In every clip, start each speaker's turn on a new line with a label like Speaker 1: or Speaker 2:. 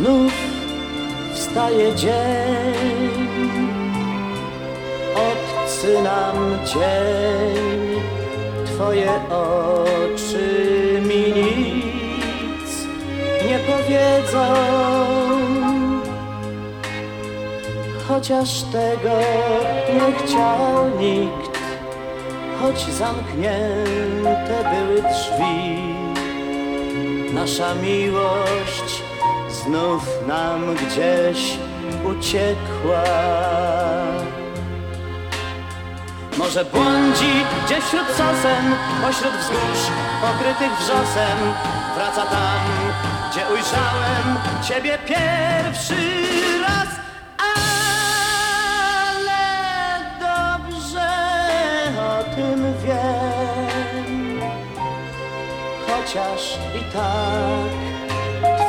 Speaker 1: Znów wstaje dzień, obcy nam Twoje oczy mi nic nie powiedzą. Chociaż tego nie chciał nikt, choć zamknięte były drzwi. Nasza miłość znów nam gdzieś uciekła. Może błądzi gdzieś wśród sosen, pośród wzgórz pokrytych wrzosem. Wraca tam, gdzie ujrzałem Ciebie pierwszy raz. Ale dobrze o tym wiem, chociaż i tak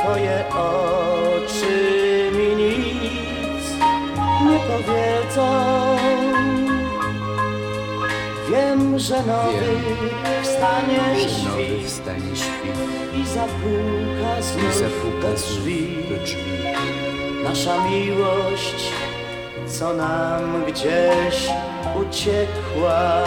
Speaker 1: Twoje oczy mi nic nie powiedzą. Wiem, że nowy wstanie
Speaker 2: Nowy
Speaker 1: świt
Speaker 2: wstanie świt
Speaker 1: i zapuka
Speaker 2: i
Speaker 1: znów
Speaker 2: zapuka
Speaker 1: do
Speaker 2: znów
Speaker 1: drzwi.
Speaker 2: do drzwi.
Speaker 1: Nasza miłość, co nam gdzieś uciekła.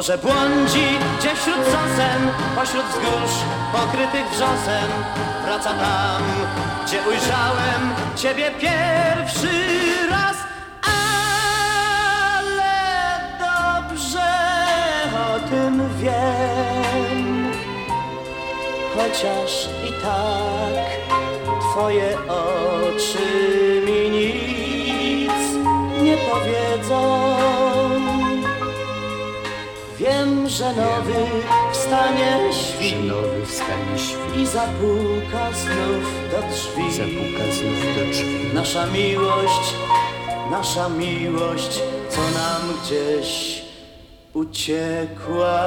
Speaker 1: Może błądzi gdzieś wśród sosen, pośród wzgórz pokrytych wrzosem. Wraca tam, gdzie ujrzałem Ciebie pierwszy raz. Ale dobrze o tym wiem, chociaż i tak Twoje oczy mi nic nie powiedzą. Że nowy wstanie
Speaker 2: Że
Speaker 1: świt
Speaker 2: nowy wstanie świt
Speaker 1: i zapuka znów do drzwi.
Speaker 2: zapuka znów do drzwi.
Speaker 1: Nasza miłość, nasza miłość, co nam gdzieś uciekła.